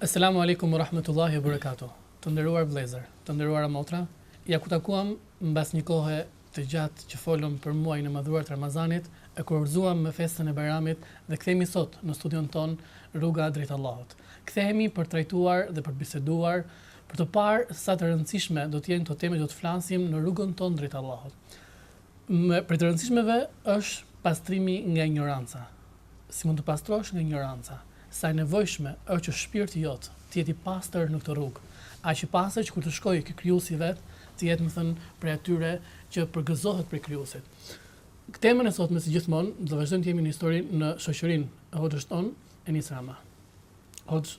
Eselamu alejkum u rahmetullahi u berekatuh Të nderuar vëllezër, të nderuara motra, ja ku u takuam mbas një kohe të gjatë që folëm për muajin e madhëruar të Ramazanit e kurorëzuam me festën e Bajramit dhe kthehemi sot në studion tonë Rruga drejt Allahut. Kthehemi për të trajtuar dhe për të biseduar, për të parë se sa të rëndësishme do të jenë këto tema që do të flasim në rrugën tonë drejt Allahut. Prej të rëndësishmeve është pastrimi nga injoranca. Si mund të pastrohesh nga injoranca? Sa e nevojshme është që shpirti jot të jetë i pastër në këtë rrugë, aq i pastër që kur të shkojë ke Krijuesi i vet, të jetë, domethënë, prej atyre që përgëzohet prej Krijuesit. Këtë temën e sotme, si gjithmonë, do të vazhdojmë të jemi në histori në shoqërinë e Hoxhës tonë, Enis Rama. Hoxhë,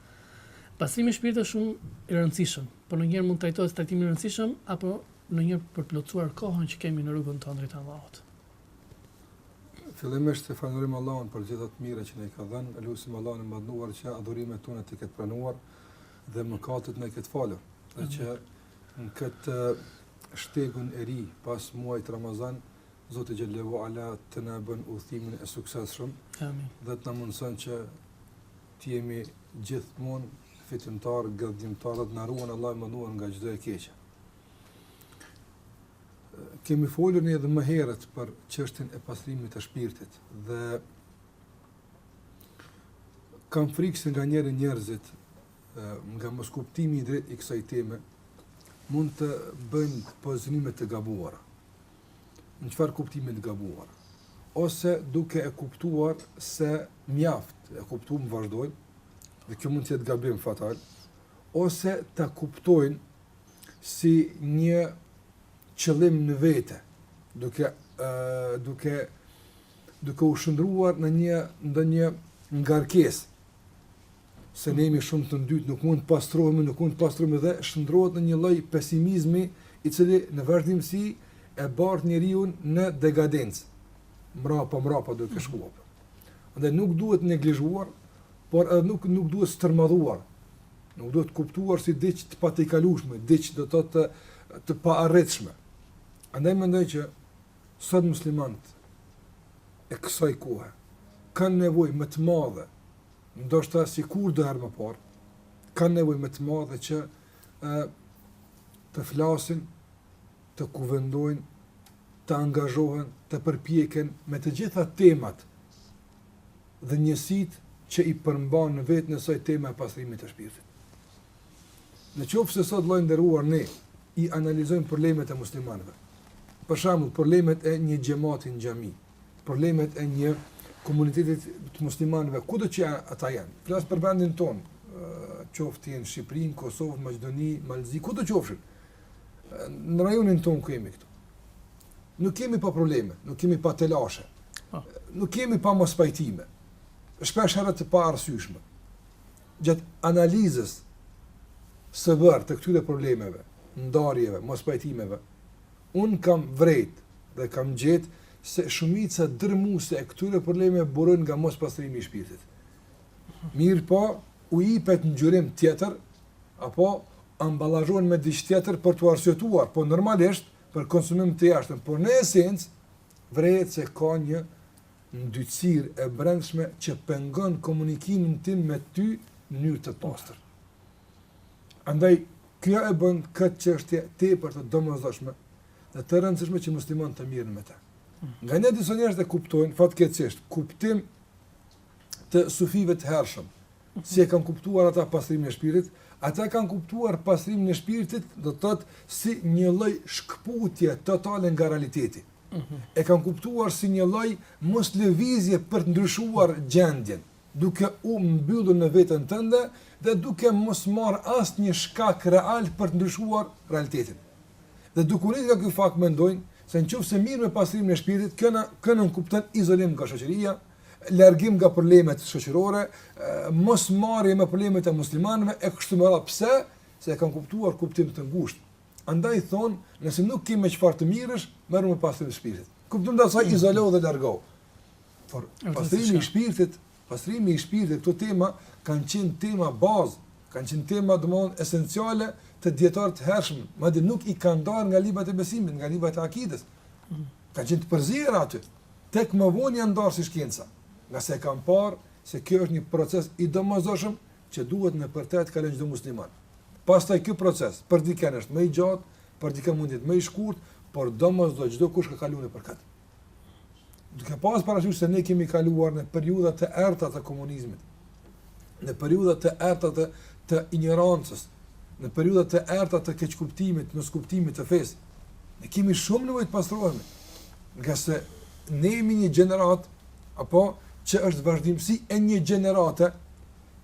Pastrimi i shpirtit është shumë i rëndësishëm, por ndonjëherë mund të trajtohet si trajtim i rëndësishëm apo ndonjëherë për të plotësuar kohën që kemi në rrugën tonë drejt Allahut. Fillimisht të falënderojmë Allahun për gjitha ato të mira që na i ka dhënë, e lusim Allahun e madhëruar që adhurimet tona të ketë pranuar dhe mëkatet na i ketë falur. Dhe që në këtë shtegun e ri pas muajit Ramazan, Zoti xhel-le ue ala të na bën udhëtimin e suksesshëm. Amin. Dhe të na mundson që Të jemi gjithmonë fitimtarë, ngadhënjimtarë, të na ruan Allahu i madhëruar nga çdo e keqe. Kemi folur edhe më herët për çështjen e pastrimit të shpirtit dhe kam frikë se nganjëherë njerëzit nga moskuptimi i drejtë i kësaj teme mund të bëjnë pozicionime të gabuara. në çfarë kuptimi të gabuar, ose duke e kuptuar se mjaft, e kuptuam vazhdojmë, dhe kjo mund të jetë gabim fatal, ose ta kuptojnë si një qëllim në vete, duke ë duke duke u shndërruar në një ndonjë ngarkesë se ne jemi shumë të ndytë, nuk mund të pastrohemi, nuk mund të pastrohemi dhe shndërrohet në një lloj pesimizmi i cili në vazhdimësi e bart njeriun në dekadencë. Mbrapa, mbrapa duke shkuar. Dhe nuk duhet neglizhuar, por edhe nuk nuk duhet stërmadhuar. Nuk duhet kuptuar si diç të patejkalueshme, diç do të thotë të të paarritshme. Andaj mendoj që sot muslimanët e kësaj kohe kanë nevojë më të madhe ndoshta si kurdoherë më parë, kanë nevojë më të madhe që ë të flasin, të kuvendojnë, të angazhohen, të përpjekën me të gjitha temat dhe njësitë që i përmban në veten e saj tema e pasrimit të shpirtit. Në qofë se sot vëlla i nderuar ne i analizojmë problemet e muslimanëve. Për shembull, problemet e një xhemati në xhami, problemet e një komuniteti të muslimanëve kudo që ata janë. Flas për vendin tonë, qoftë në Shqipëri, në Kosovë, në Maqedoni, Mal të Zi, kudo qofshin. Në rajonin tonë ku jemi këtu. Nuk kemi pa probleme, nuk kemi pa telashe. Po. Nuk kemi pa mospajtime. Shpesh herë të paarsyeshme. Gjatë analizës së vërtetë të këtyre problemeve, ndarjeve, mospajtimeve, Unë kam vrejt dhe kam gjetë se shumica dërrmuese e këtyre problemeve burojnë nga mospastrimi i shpirtit. Mirëpo, u jipet ngjyrim tjetër apo ambalazhohen me diç tjetër për t'u arsyetuar, po normalisht për konsumim të jashtëm, por në esencë vrehet se ka një ndytësirë e brendshme që pengon komunikimin tim me ty në mënyrë të pastër. Andaj, kjo e bën këtë çështje tepër të domosdoshme dhe të rëndësishme që muslimanët të mirren me të. Nganjëherë disa njerëz e kuptojnë fatkeqësisht në kuptim të sufive të hershëm, si e kanë kuptuar ata pastrimin e shpirtit, ata e kanë kuptuar pastrimin e shpirtit do të thotë si një lloj shkputje totale nga realiteti. E kanë kuptuar si një lloj moslëvizje për të ndryshuar gjendjen. duke u mbyllur në veten tënde dhe duke mos marrë asnjë shkak real për të ndryshuar realitetin. Dhe duke u nisur nga ky fakt mendojnë se nëse mirresh me pastrimin e shpirtit kjo nënkupton izolim nga shoqëria, largim nga problemet shoqërore, mosmarrje me problemet e muslimanëve e kështu me radhë. Pse? Se e kanë kuptuar në kuptim të ngushtë. Andaj thonë nëse nuk ke me çfarë të mirresh merru me pastrim të shpirtit. Në kuptim të asaj izolohu dhe largohu. Por pastrimi i shpirtit, pastrimi i shpirtit këto tema kanë qenë tema bazë, kanë qenë tema domethënë esenciale te dijetarët e hershëm, madje nuk i kanë ndarë nga librat e besimit, nga librat e akides. Mm. Kanë qenë të përzier aty. Tek më vonë janë ndarë si shkenca, ngase kanë parë se kjo është një proces i domosdoshëm që duhet nëpër të të kalojë çdo musliman. Pastaj ky proces për dikënd është më i gjatë, për dikënd mund të jetë më i shkurt, por domosdoshmë çdokush ka kaluar nëpër këtë. Duke pas parasysh se ne kemi kaluar në periudha të errëta të komunizmit, në periudha të errëta të, të injorancës, në periudha të errëta të keqkuptimit, moskuptimit të fesë, ne kemi shumë nevojë të pastrohemi. Ngase ne jemi një gjeneratë, apo që është vazhdimësi e një gjenerate,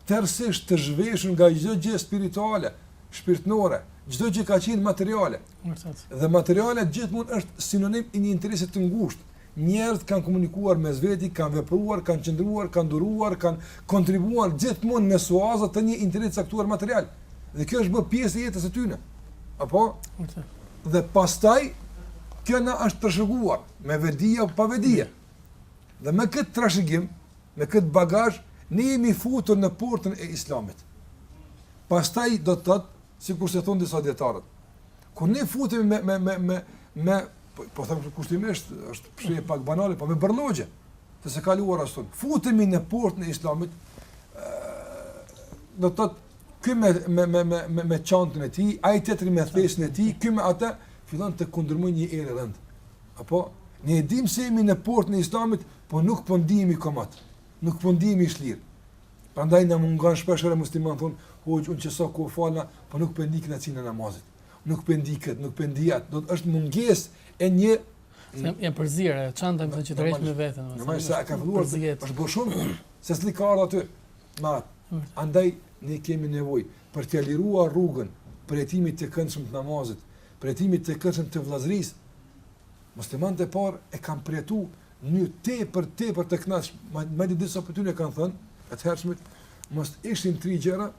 tërësisht të zhveshur nga çdo gjë spirituale, shpirtnore, çdo gjë ka qenë materiale. Vërtet. Dhe materiale gjithmonë është sinonim i një interesi të ngushtë. Njerëzit kanë komunikuar mes veti, kanë vepruar, kanë qëndruar, kanë duruar, kanë kontribuar gjithmonë në suaza të një interesi të caktuar material. Dhe kjo është bërë pjesë e jetës së tyre. Apo? Vërtet. Dhe pastaj kjo na është trashëguar me vedi apo pa vedi. Dhe me këtë trashëgim Me këtë bagazh ne jemi futur në portën e Islamit. Pastaj do të thotë, sikurse thonë disa dietarët, kur ne futemi me me me me me po, po them këtu kushtimisht, edhe pse pak banale, po me bërllogje të së kaluar ashtu. Futemi në portën e Islamit, do të thotë ky me me me me me, me çantën e tij, ai tjetri me thesën e tij, kjo më pastaj fillon të kundërmoj një erë e rënd. Apo ne e dimë se jemi në portën e Islamit, Po nuk po ndihemi komod. Nuk po ndihemi të shlirë. Prandaj na mungon shpesh edhe muslimanët thonë, "Hoxh, unë qe sa kohë falem, po nuk po ndih kënaqësinë e namazit. Nuk po ndih kët, nuk po ndih atë." Domethënë është mungesë e një Janë përzier, çanta domethënë që tërheq me veten, domethënë. Sa ka filluar të jetë. Është bërë shumë se s'li ka ardhur aty. Ma, mm. andaj ne kemi nevojë për të liruar rrugën përjetimit të këndshëm të namazit, përjetimit të këndshëm të vëllazërisë. Muslimanët e parë e kanë përjetuar në mënyrë tepër tepër të kënaqshme, madje disa prej tyre kanë thënë, të hershmit, mos të ishin tri gjëra,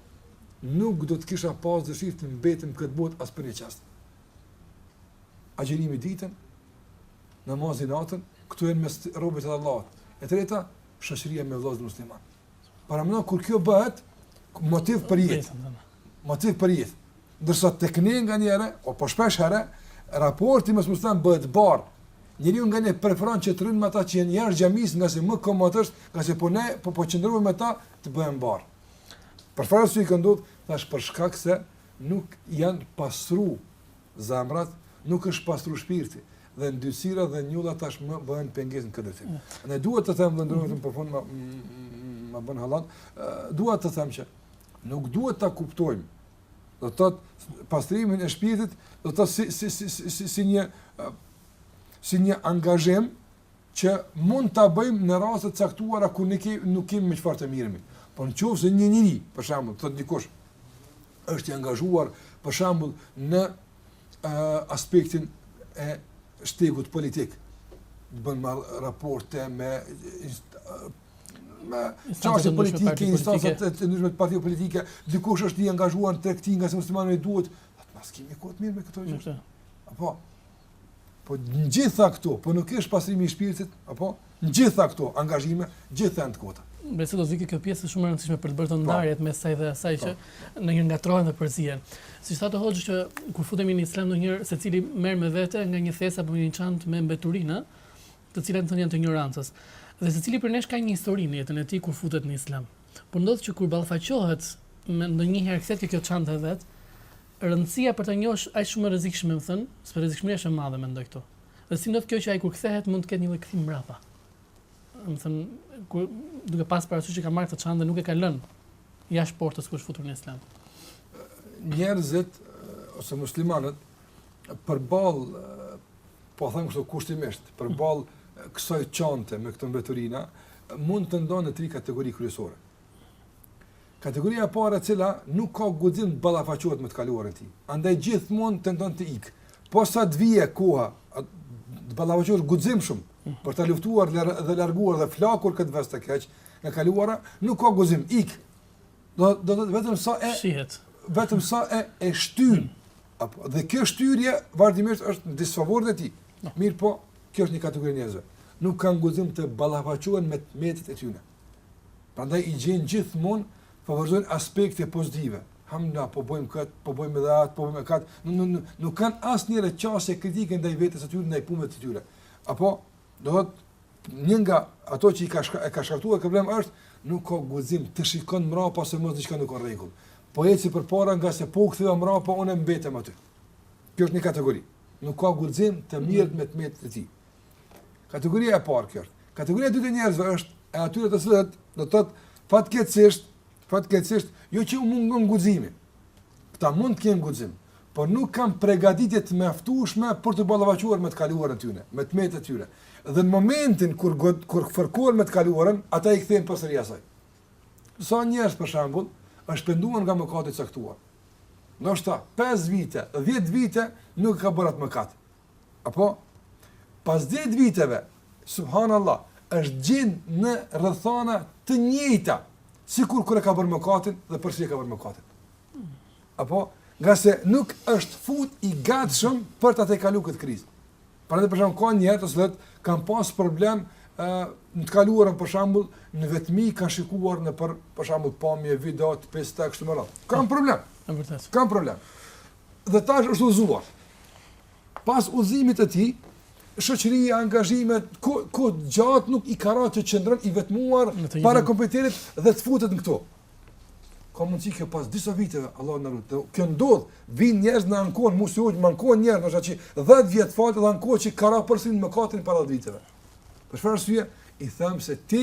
nuk do të kisha pas dëshirë të mbetem në këtë botë as për një çast. Agjërimi ditën, namazi natën, këto janë mes robit dhe Allahut. E treta, shoqëria me vëllezër muslimanë. Paramendo kur kjo bëhet motiv për jetë. Motiv për jetë. Ndërsa tek ne nganjëherë, apo shpesh herë, raporti mes muslimanëve bëhet barrë. Njeriu nganjëherë preferon që të rrijë me ata që janë jashtë xhamisë, ngase më komod është, ngase po ne po po qëndrove me ta të bëhen barrë. Për çfarë arsye? Kjo ndodh, thashë për shkak se nuk janë pasru zemrat, nuk është pasru shpirti. dhe ndyrësirat dhe njollat tashmë bëhen pengesë në këtë drejtim. Ne duhet të them vëmendje mhm. në në përfundim, ma, ma bën hallall, duhet të them që nuk duhet ta kuptojmë, do të thotë pastrimin e shpirtit, do të thotë si, si, si, si, si, si një, si një angazhim që mund ta bëjmë në raste të caktuara kur ne nuk kemi me çfarë të merremi. Po në qoftë se një njeri, për shembull, thotë dikush, është i angazhuar, për shembull, në aspektin e shtetit politik, të bën me raporte, me me çështje politike, instanca të ndryshme të partive politike, dikush është i angazhuar në tregti ngase muslimanëve i duhet, atëherë po s'kemi kohë të merremi me këto gjëra. Apo po të gjitha këto, po nuk qe pastrimi i shpirtit, apo Gjithë këto angazhime, gjithë janë të kota. Besoj do të vijë kjo pjesë shumë e rëndësishme për të bërë të po. ndarjet mes asaj dhe asaj po. që na ngatërrohen dhe përzihen. Siç thotë Hoxhë që kur futemi në Islam ndonjëherë secili merr me vete nga një thes apo një çantë me mbeturina, të cilat thonë janë të injorancës. Dhe secili prej nesh ka një histori në jetën e tij kur futet në Islam. Por ndodh që kur ballafaqohet me ndonjëherë kthehet kjo çanta e vet, rëndësia për ta njohësh është shumë e rrezikshme, domethënë, sepse rrezikshmëria është e madhe mendoj këtu. Dhe si ndodh kjo që ai kur kthehet mund të ketë një lloj kthimi mbrapa? Domethënë, kur duke pas parasysh që ka marrë këtë çantë dhe nuk e ka lënë jashtë portës kur është futur në Islam. Njerëzit ose muslimanët përballë po them kështu kushtimisht, përballë kësaj çante me këto mbeturina mund të ndahen në tri kategori kryesore. Kategoria e parë e cila nuk ka guxim të ballafaqohet me të kaluarën e tij, andaj gjithmonë tenton të ikë. Posa të vijë koha, të ballafaqohesh guximshëm për ta luftuar dhe larguar dhe flakur këtë ves të keq nga e kaluara nuk ka guxim, ikën. Do të thotë vetëm sa e shtyn. Vetëm sa e e shtyn. Apo dhe kjo shtyrje vazhdimisht është në disfavor të tij. Mirëpo, kjo është një kategori e njerëzve. Nuk kanë guxim të ballafaqohen me të metat e tyre. Prandaj i gjejnë gjithmonë po vërtetojnë aspekte pozitive. Hamdullah, po bëjmë këtë, po bëjmë edhe atë, po bëjmë këtë. Nuk nuk nuk nuk kanë asnjë rreth qasje kritike ndaj vetes së tyre, ndaj punëve të tyre. Apo do të thotë një nga ato që i ka shka, e ka shkaktuar këtë problem është nuk ka guxim të shikon mrapa se mos diçka nuk ka në rregull. Po eci përpara ngase po u ktheva mrapa unë mbetem aty. Kjo është një kategori. Nuk ka guxim të merret me të metat e tij. Kategoria e parë kjo. Kategoria e dytë e njerëzve është e atyre të cilët do të thotë fatkeqësisht, fatkeqësisht jo që mungon guximi. Këta mund të kenë guxim, por nuk kanë përgatitje të mjaftueshme për t'u ballafaquar me të kaluarën e tyre, me të metat e tyre. Dhe në momentin kur god, kur fërkohen me të kaluarën, ata i kthehen përsëri asaj. Sa njerëz për shembull, është penduar nga mëkati i caktuar. Ndoshta 5 vite, 10 vite nuk ka bërë atë mëkat. Apo, pas 10 viteve, subhanallah, është gjet në rrethana të njejta, sikur kur e ka bërë mëkatin dhe përsëri e ka bërë mëkatin. Apo, ngase nuk është fort i gatshëm për ta tejkalu këtë krizë. Prandaj për shembull, ka njerëz të cilët kanë pas problem uh, në të kaluarën për shembull, në vetëmi kanë shikuar në për, për shembull, pamje, video, të pista, kështu me radhë. Kanë problem. Kanë problem. dhe tash është udhëzuar. Pas udhëzimit të tij, shoqëria, angazhimet, ku ku gjatë nuk i ka ra të qëndron i vetmuar para kompjuterit dhe të futet në këto. Ka mundësi kjo pas disa viteve, Allahu na ruajt, kjo ndodh, vijnë njerëz m'u ankojnë, mu si hoxhë, m'u ankojnë njerëz, ndoshta që 10 vjet falet dhe ankohet që ka ra përsëri në mëkatin para 10 viteve. Për çfarë arsye, i them se ti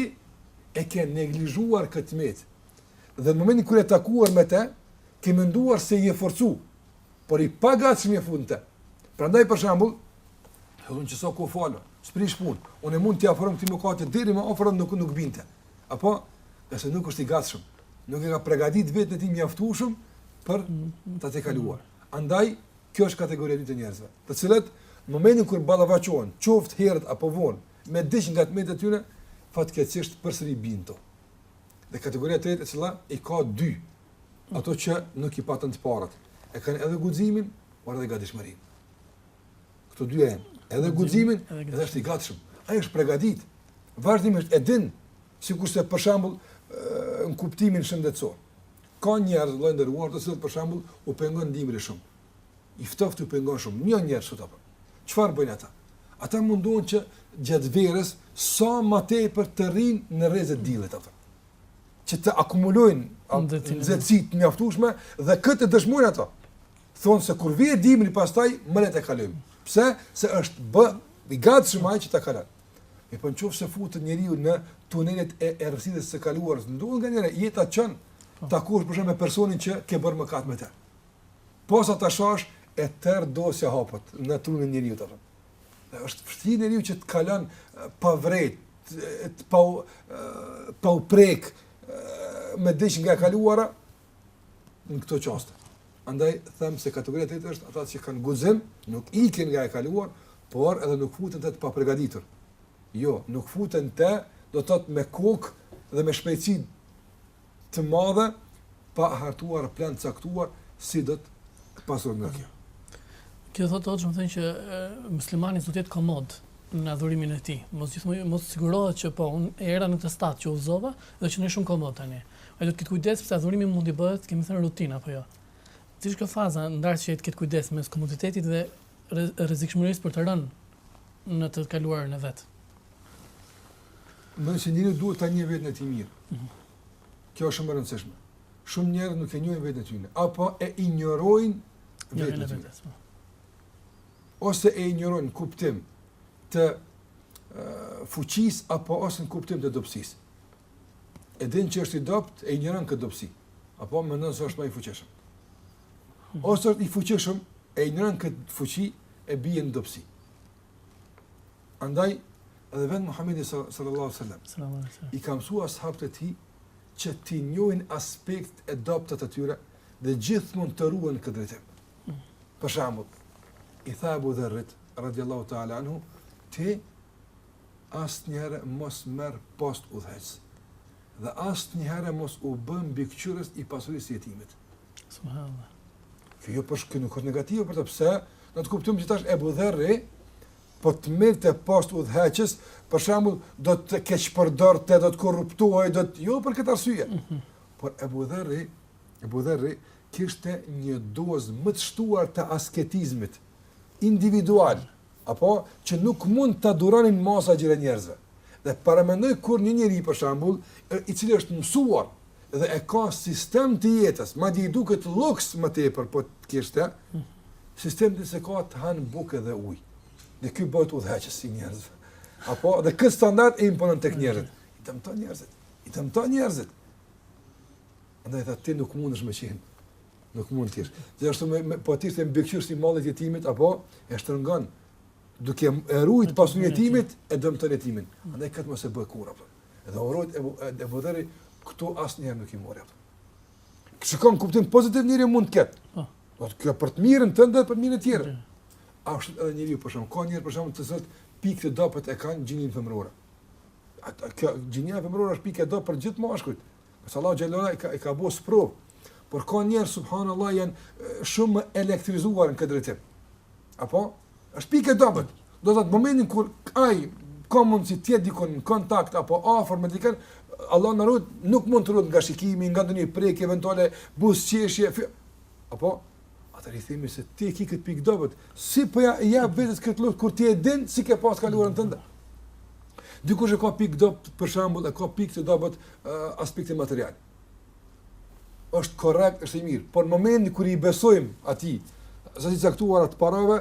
e ke neglizhuar këtë të metë. Dhe në momentin kur je takuar me te, ke menduar se je forcu, por i pagatshëm je fut në të. Prandaj për shembull, edhe unë qe sa kohë falem, s'prish punë, unë mund t'i afrohem këtij mëkati deri më afër nuk nuk bi n'te. Apo, nëse nuk është i gatshëm, nuk e ka pregatit veten e tij mjaftueshëm për ta tejkaluar. Andaj, kjo është kategoria e dytë e njerëzve, të cilët në momentin kur ballafaqohen, qoftë herët apo vonë, me diç nga të metat e tyre, fatkeqësisht përsëri bijnë n'to. Dhe kategoria e tretë e cila i ka dy Ato që nuk i patën të parët, e kanë edhe guximin, por edhe gatishmërinë. Këto dy janë, edhe guximin, edhe është i gatshëm. Ai është përgatitur. Vazhdimisht e din, sikurse për shembull në kuptimin shëndetësor. Ka njerëz vëlla i nderuar të cilët për shembull u pengon dimri shumë. I ftohti u pengon shumë, një njerëz sot apo. Çfarë bëjnë ata? Ata mundohen që gjatë verës sa më tepër të rrinë në rrezet e diellit ata. që të akumulojnë nxehtësi të mjaftueshme dhe këtë e dëshmojnë ata. Thonë se kur vjen dimri pastaj më lehtë e kalojmë. Pse? Se është bë i gatshëm ai që ta kalon. E po në qoftë se futet njeriu në tunelet e errësirës së kaluarës, ndodh nganjëherë jeta të çon po. Takosh për shembull personin që ke bërë mëkat me të. Posa ta shohësh e tërë dosja hapet në trunin e njeriut Është vështirë njeriu që të kalon pa vërejt, pa pa u prek me diç nga e kaluara në këto çaste. Andaj them se kategoria e tretë është ata që kanë guxim, nuk ikin nga e kaluara, por edhe nuk futen n'të të papërgatitur. Jo, nuk futen n'të, do të thotë me kokë dhe me shpejtësi të madhe pa hartuar plan të caktuar si do të pastrohet nga kjo. Kjo do, hoxhë, me thënë që muslimani s'do të jetë komod në adhurimin e tij. Pra gjithmonë mos sigurohet që po unë erdha në atë stad që u udhëzova dhe që jam shumë komod tani. Ai do të ketë kujdes sepse adhurimi mund të bëhet, kemi thënë rutinë apo jo. Cila është kjo faza ndarëse që të ketë kujdes mes komoditetit dhe rrezikshmërisë për të rënë në të kaluarën e vet? Mendoj se njeriu duhet ta njeh veten e tij mirë. Mhm. Kjo është shumë e rëndësishme. Shumë njerëz nuk e njohin veten e tyre apo e injorojnë veten e tyre. Po. Ose e injorojnë kuptim të fuqisë apo ose në kuptim të dobësisë. E din që është i dobët, e injoron këtë dobësi. Apo mendon se është më i fuqishëm. Mhm. Ose është i fuqishëm, e injoron këtë fuqi e bie në dobësi. Andaj, edhe vetë Muhammedi sallallahu alaihi wasallam. Sallallahu alaihi wasallam. I ka mësuar ashabët e tij që t'i njohin aspektet e dobëta të tyre dhe gjithmonë të ruhen këtë drejtim. Për shembull, i tha Abu Dharrit radhiyallahu ta'ala anhu, ti asnjëherë mos merr post udhëheqës. Dhe asnjëherë mos u bëj mbikëqyrës i pasurisë së jetimit. Subhanallah. Kjo jo për shkak nuk është negative për të pse, në atë kuptim që tash Abu Dharri Po të merrte post udhëheqës, për shembull, do të keqpërdorte, do të korruptohej, do të jo për këtë arsye. Por Ebu Dherri, Ebu Dherri kishte një dozë më të shtuar të asketizmit individual, apo që nuk mund ta duronin masa e gjerë e njerëzve. Dhe paramendo kur një njeri, për shembull, i cili është mësuar dhe e ka sistem të jetës, madje i duket luks më tepër po të kishte, sistem jetese ka të hanë bukë dhe ujë. Dhe ky bëhet udhëheqës i njerëzve. Apo dhe këtë standard e imponon tek njerëzit. I dëmton njerëzit. I dëmton njerëzit. Andaj tha ti nuk mundesh më qenë. Nuk mund të jesh. Dhe ashtu me, me po të ishte mbikëqyrës i mallit jetimit apo e shtrëngon. duke e rujt pasurinë e jetimit, e dëmton jetimin. Andaj këtë mos e bëj kurrë, për. edhe u ruajt e, Ebu Dherri, këtu asnjëherë nuk i mori. Kështu ka në kuptim pozitiv njeriu mund të ketë, po. do të thotë kjo për të mirën tënde dhe për mirën e tjerëve. Ashtu edhe njeriu për shembull, ka njerëz për shembull do të thotë pikë të dobët e kanë gjininë femërore. Atë kjo gjinia femërore është pikë e dobët për gjithë meshkujt. Se Allahu xhelleshanuhu i ka, ka bo sprovë. Por ka njerëz, subhanallah, janë shumë elektrizuar në këtë drejtim. Apo? Është pikë e dobët. Do të thotë momentin kur ai ka mundësi të jetë dikund në kontakt apo afër me dikën, Allah na rujt, nuk mund të ruhet nga shikimi, nga ndonjë prekje eventuale, buzëqeshje, fjo... apo atëherë i themi se ti e ke këtë pikë dobët, si po ia jep vetes këtë lojë kur ti e din si ke pas të kaluarën tënde. Dikush e ka pikë dobët për shembull, e ka pikë të dobët uh, aspektin material. është korrekt, është i mirë, por në momentin kur i besojmë atij, sasi të caktuar të parave,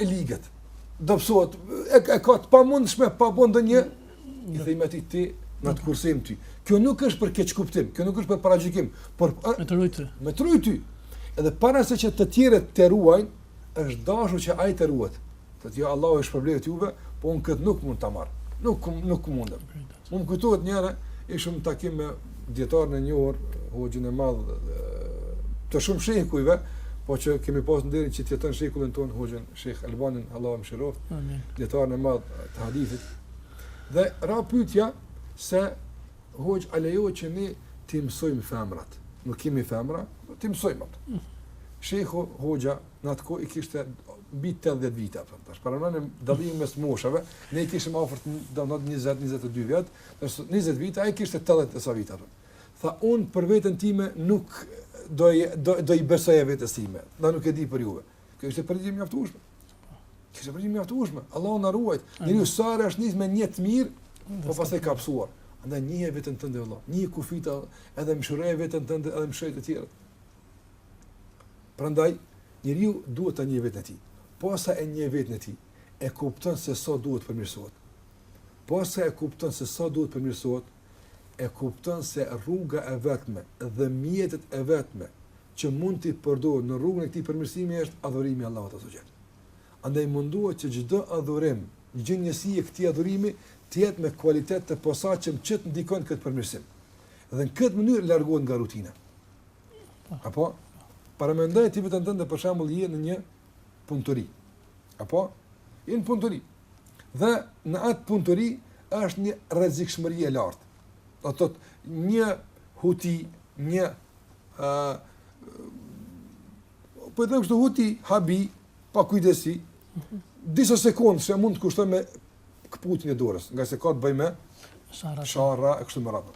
e ligët, dobësohet, e, e ka të pamundshme, pa bën ndonjë, i themi atij ti, na të kursim ty. Kjo nuk është për keqkuptim, kjo nuk është për paragjykim, por... Me të rujt ty. Me të rujt ty. Edhe para se që të tjerët të ruajnë, është dashur që aty të ruhet. Thotë, jo Allahu ju shpërbleft juve, po unë këtë nuk mund ta marr. Nuk nuk mundem. Më kujtohet një herë ishim në takim me dijetarë në një orë, hoxhin e madh të shumë shekujve, po që kemi pasë nderin që të jeton në shekullin tonë hoxhin Shejh Albanin, Allahu e mëshiroftë. Amin. Dijetarin e madh të hadithit. Dhe ra pyetja se Hoxhë a lejohet që ne t'i mësojmë femrat, nuk kemi femra, t'i mësojmë ato. Shejhu, hoxha, në atë kohë i kishte mbi 80 vite apo tash paramendo dallimin mes moshave, ne i kishim afër domethënë 20 22 vjet, ne 20 vite ai kishte 80 e sa vite apo. Tha unë për veten time nuk do do do i besoja vetes sime, do nuk e di për juve. Kjo ishte përgjigje mjaftueshme. Kjo ishte përgjigje mjaftueshme, Allahu na ruajt, një njeri sa herë është nis me një të mirë, po pastaj e ka pësuar. Andaj njihe veten tënde, Allah, njihi kufijtë edhe mëshiroje veten tënde, edhe mëshiroji të tjerët. Prandaj, njeriu duhet ta njeh veten e tij. Posa e njeh veten e tij, e kupton se sa shumë duhet të përmirësohet. Posa e kupton se sa shumë duhet të përmirësohet, e kupton se rruga e vetme dhe mjetet e vetme që mund t'i përdor në rrugën e këtij përmirësimi është adhurimi i Allahut Azza wa Jall. Andaj mundohet që çdo adhurim, çdo njësi e këtij adhurimi të jetë me kualitet të posaçëm që të ndikon në këtë përmirësim. Dhe në këtë mënyrë largohet nga rutina. Apo paramendoje ti veten tënde për shembull je në një punëtori. Apo je në punëtori. Dhe në atë punëtori është një rrezikshmëri e lartë. Do të thotë një huti, një ë po të kështu huti habi pakujdesi disa sekondëshe mund t'i kushtojë me këputjen e dorës, ngase ka të bëjë me sharra, sharra e kështu me radhë.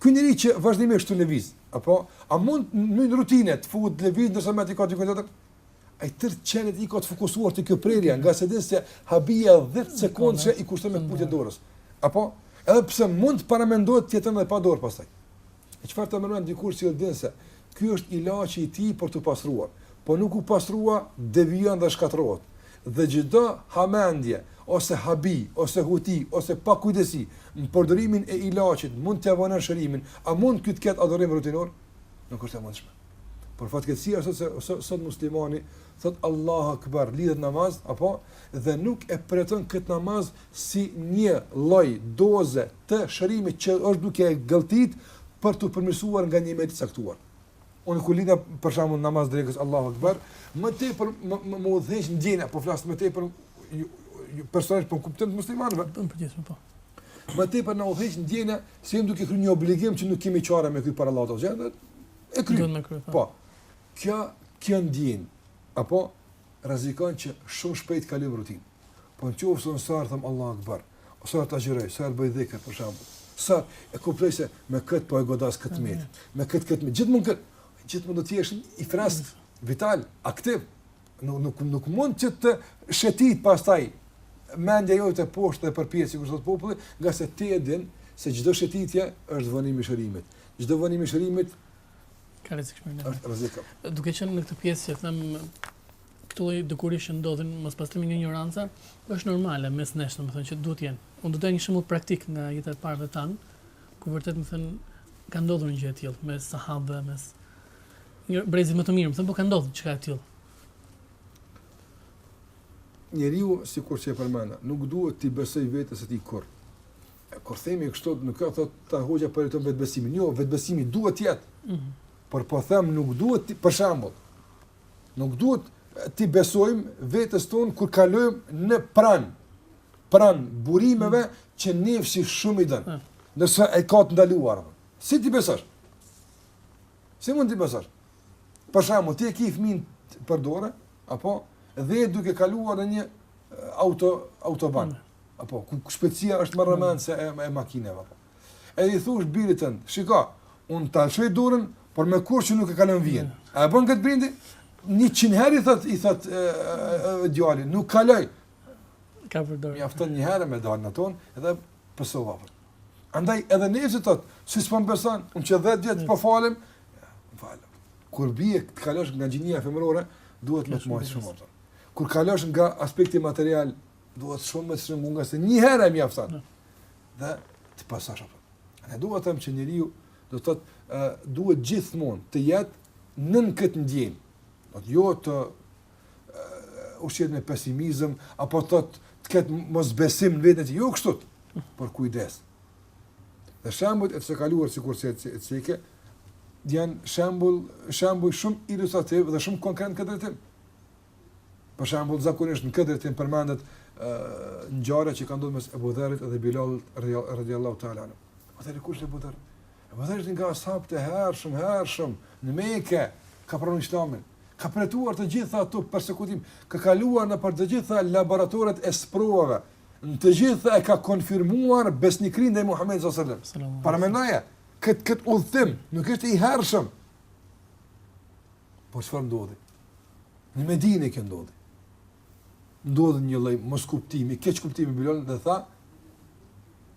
Ky njeri që vazhdimisht këtu lëviz, apo a mund në rutinë të ta lëviz ndërsa mendtë i ka diku tjetër? Ai tërë qenien e ka të fokusuar te kjo prerja, ngase e din se habia 10 sekondëshe i kushton me këputjen e dorës. Apo, edhe pse mund të paramendohet jeta edhe pa dorë pastaj. E çfarë të merr mendja dikush që e din se ky është ilaçi i tij për t'u pastruar, po nuk u pastrua devijon dhe shkatërrohet. Dhe çdo hamendje, ose habi, ose huti, ose pakujdesi, në përdorimin e ilaçit, mund t'ia vonon shërimin, a mund ky ta ketë adhurim rutinor? Nuk është e mundshme. Por fatkeqësia është se sot, sot muslimani thotë Allahu Ekber, lidhet në namaz, apo dhe nuk e përjeton kët namaz si një lloj doze të shërimit që është duke e gëlltit për t'u përmirësuar nga një metë e caktuar. Unë kur lidhem për shembull në namaz të drekës Allahu Ekber, më tepër më më, më udhëheq ndjenja, po flas më tepër personalisht po kuptohet muslimanët. Po përgjithësisht po. Më tepër na udhëheq ndjenja se jemi duke kryer një obligim që nuk kemi çare me këtë para Allahut xhel-le. e kryen, e kryen. Po. Kjo kjo ndjenjë apo rrezikon që shumë shpejt të kalojë në rutinë. Po në qoftë se unë sa them Allahu Akbar, ose ta xhiroj, sa bëj dhikr për shemb. Sa e kuptoj se me kët po e godas kët mit. Me kët kët mit. Gjithmonë, gjithmonë do të jesh i freskët, vital, aktiv. Nuk nuk nuk mund që të shëtit pastaj mendja jote poshtë dhe përpjetë sikur thotë populli, ngase ti e din se çdo shëtitje është vonim i shërimit. Çdo vonim i shërimit ka rrezik shumë i madh. Duke qenë në këtë pjesë që them këto lloj dukurish që ndodhin mospastrimi, injoranca, është normale mes nesh, domethënë që duhet jenë. Unë do të dëgjoj një shembull praktik nga jeta e parëve tanë, ku vërtet më thën ka ndodhur një gjë e tillë mes sahabëve, mes Një brezit më të mirë, me thënë, po ka ndodhë diçka e tillë. Njeriu, sikur që e përmenda, nuk duhet t'i besojë vetes së tij kurrë. E kur themi kështu, nuk e thotë ta heqë prej tij vetëbesimin. Jo, vetëbesimi duhet të jetë. Mm -hmm. Por po them, nuk duhet t'i, për shembull, nuk duhet t'i besojmë vetes tonë kur kalojmë në pranë, pranë burimeve mm -hmm. që nefsi shumë i don. Mm -hmm. Nëse e ka të ndaluar, si t'i besosh? Si mund t'i besosh? Për shembull, ti e ke fëminë për dore, apo dhe duke kaluar në një auto autoban. Mm. Apo ku shpejtësia është më rëndë se e, e makinave apo. Edhe i thush birit tënd, shiko, unë ta lëshoj dorën, por me kusht që nuk e kalon vijën. Mm. A e bën këtë prindi? 100 herë i thot i thot djalin, nuk kaloj. Kape për dore. Mjafton një herë me dalë atje, edhe pësove. Andaj edhe nefsi thot, si s'po m'beson, unë që 10 vjet po falem, falem. Kur bie të kalosh nga gjinia femërore, duhet me u rujt shumë. Kur kalon nga aspekti material, duhet shumë më shumë ngase një herë mjafton. Dhe të pësosh atë. Ne duhet të them që njeriu do të thotë, uh, duhet gjithmonë të jetë nën këtë ndjenjë. Do të thotë jo të ushqehet me pesimizëm, apo do të thotë të ketë mosbesim në veten e tij, jo kështu. Por kujdes. Dhe shembujt e së kaluarës sikurse e ceke janë shembull shembuj shumë ilustrativë dhe shumë konkretë në këtë drejtim. Për shembull zakonisht në këtë drejtim përmendet ngjarja që ka ndodhur mes Ebu Dherrit dhe Bilalit radiallahu ta'ala. Ebu Dherri, kush është Ebu Dherri? Ebu Dherri është nga as'habët të hershëm, hershëm, në Mekë, ka pranu islamin, ka përjetuar të gjitha ato persekutime, ka kaluar nëpër të gjitha laboratorët e sprovave, në të gjitha e ka konfirmuar besnikërinë ndaj Muhammed s.a.s. Paramendoje, këtë kët udhëtim, ky ishte i hershëm. Por çfarë ndodhi? Në Medine kjo ndodhi. Ndodhi një lloj moskuptimi, keqkuptimi me Bilalin dhe i tha,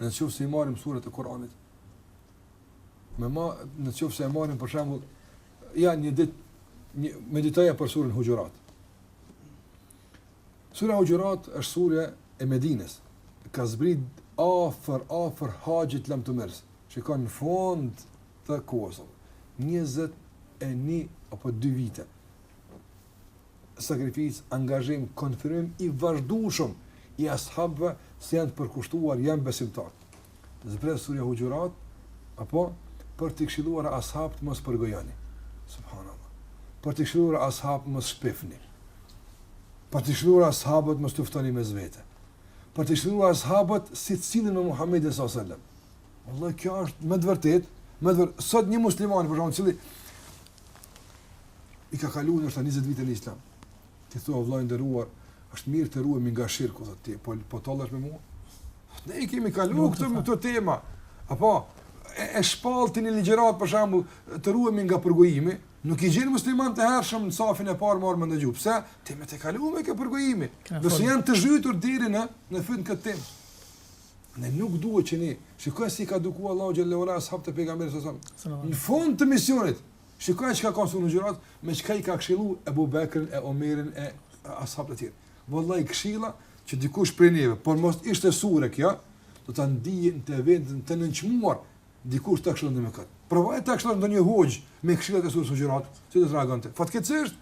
Në qoftë se i marrim surat e Kur'anit, me ma, në qoftë se e marrim për shembull ja një ditë një meditoja për surën Huxhurat. Surja Huxhurat është surja e Medinës. Ka zbrit afër afër haxhit lamtumirës. Që ka fund të kohës. 20 e 1 apo 2 vite. sakrificë, angazhim, konfirmim i vazhdueshëm i ashabëve se janë të përkushtuar, janë besimtarë. Zbret surja Huxhurat, apo për të këshilluar ashabët mos përgojoni. Subhanallahu. Për të këshilluar ashabët mos shpifni. Për të këshilluar ashabët mos luftoni mes vete. Për të këshilluar ashabët si të sillen me Muhamedin sallallahu alaihi wasallam. Wallahi kjo është me të vërtetë, me të vërtetë sot një musliman për shkak të i ka kaluar ndoshta 20 vite në islam. T'i thuash vëlla i nderuar, është mirë të ruhemi nga shirku thotë ti, po po tallesh me mua? Ne i kemi kaluar këto më këto tema. Apo e, e shpall ti një ligjëratë për shembull, të ruhemi nga përgojimi, nuk i gjen muslimanët e hershëm në safin e parë me ardhë me ndëgju. Pse? Temë e kaluar më këtë përgojimi. Ndonëse janë të zhytur deri në në fund këtë temë. Ne nuk duhet që ne, shikoni si ka eduku Allahu xhelle ue ala ashabët e pejgamberit sallallahu alajhi wasallam. Në fund të misionit, shikoni çka ka në Huxhurat, me çka i ka këshillu Abu Bekrin e Omerin e ashabët e tjerë. Vallahi këshilla që dikush prej neve, po mos ishte sure kjo, do ta ndiente veten të nënçmuar dikush ta këshillon me kët. Provoje ta këshillosh ndonjë hoxhë me këshillat e sures Huxhurat, si do të reagonte. Fatkeqësisht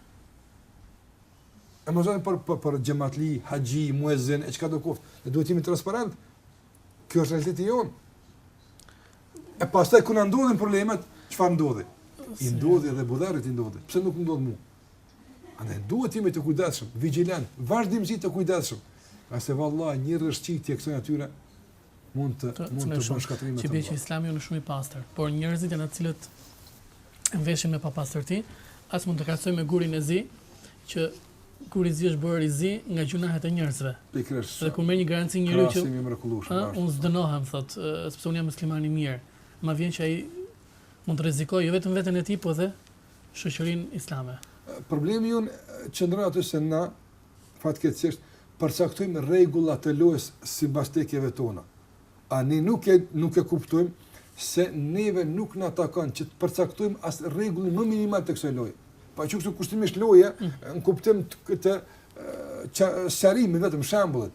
E më zor për, për, për xhematli, haxhi, muezin, e çkado koftë. Ne duhet të jemi transparent. Kjo është realiteti jonë. E pastaj, kur na ndodhin problemet, çfarë ndodhi? I ndodhi edhe Ebu Dherrit i ndodhi. Pse nuk ndodh mu? A ne duhet të jemi të kujdesshëm, vigjilent, vazhdimisht të kujdesshëm. Ngase vallahi, një rëshqitje e kësaj natyre, Mund të mund të bësh shkatërrime të mëdha. Islami është shumë i pastër, por njerëzit janë ata të cilët e veshin me papastërti, a s'mund ta krahasojmë me gurin e zi, që guri i zi është bërë i zi nga gjunahet e njerëzve. Pikërisht. Dhe kur merr një garanci njeriu krahasim i mrekullueshëm. Ëh, unë s'dënohem thot, sepse unë jam musliman i mirë. Më vjen që ai mund të rrezikojë jo vetëm veten e tij, por edhe shoqërinë islame. Problemi jonë qëndron aty se na fatkeqësisht përcaktojmë rregullat e lojës sipas tekeve tona. A ne nuk e nuk e kuptojmë se neve nuk na takon që të përcaktojmë as rregullin më minimal të kësaj loje. Po e quaj kështu kushtimisht loje, mm. në kuptim të këtë sqarimi vetëm shembullit.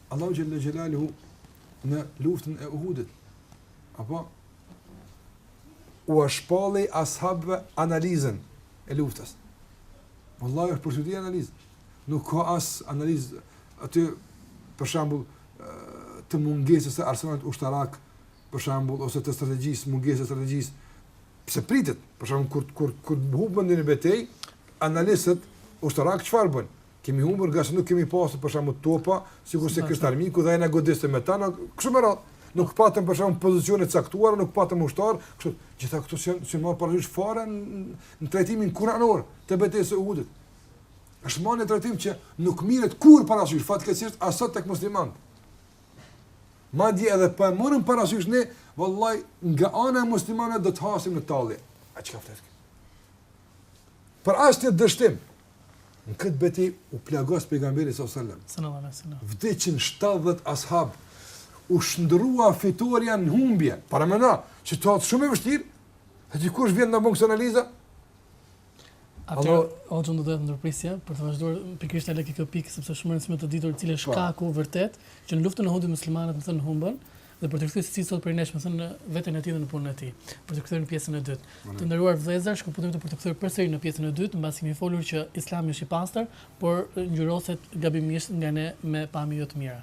Allahu xhalla xhelaluhu në luftën e Uhudit. A po u shpalli ashabëve analizën e luftës. Wallahi është për studim analizë. Nuk ka as analizë aty për shembull të mungesës së arsenalit ushtarak, për shembull ose të strategjisë, mungesës së strategjisë. Pse pritet? Për shembull kur kur kur humbën në betejë, analistët ushtarakë çfarë bëjnë? Kemi humbur ngase nuk kemi pasur për shembull topa, sikurse kishte armiku dhe ai na godiste me ta, kështu me radhë. Nuk po. patëm për shembull pozicione të caktuara, nuk patëm ushtarë, kështu. Gjitha këto s'janë, s'i mirren parasysh fare në trajtimin kuranor të betejës së Uhudit. Është më një trajtim që nuk mirret kurrë parasysh, fatkeqësisht as sot tek muslimanët. Madje edhe po e morëm parasysh ne, vallahi nga ana e muslimanëve do të hasim në tallje. A çka flet? Për asnjë dështim, Në këtë betejë u plagos pejgamberi sallallahu alajhi wasallam. Sallallahu alajhi wasallam. Vdiqën 70 ashabë. U shndrua fitorja në humbje. Paramendo, situatë shumë e vështirë. Dhe dikush vjen në mungesë analiza? Atëherë të gjëndë dhe të ndërprerja, për të vazhduar pikërisht te kjo pikë, sepse shumë e rëndësishme të dihet cili është po. shkaku vërtet, që në luftën e Uhudit muslimanët me thënë humbën, Dhe për t'u kthyer secili sot prej nesh, me thënë, veten e tij dhe në punën e tij, për t'u kthyer në pjesën e dytë. Të nderuar vëllezër, shkëputemi për t'u kthyer përsëri në pjesën e dytë, mbasi kemi folur që Islami është i pastër, por ngjyroset gabimisht nga ne me pamje jo të mira.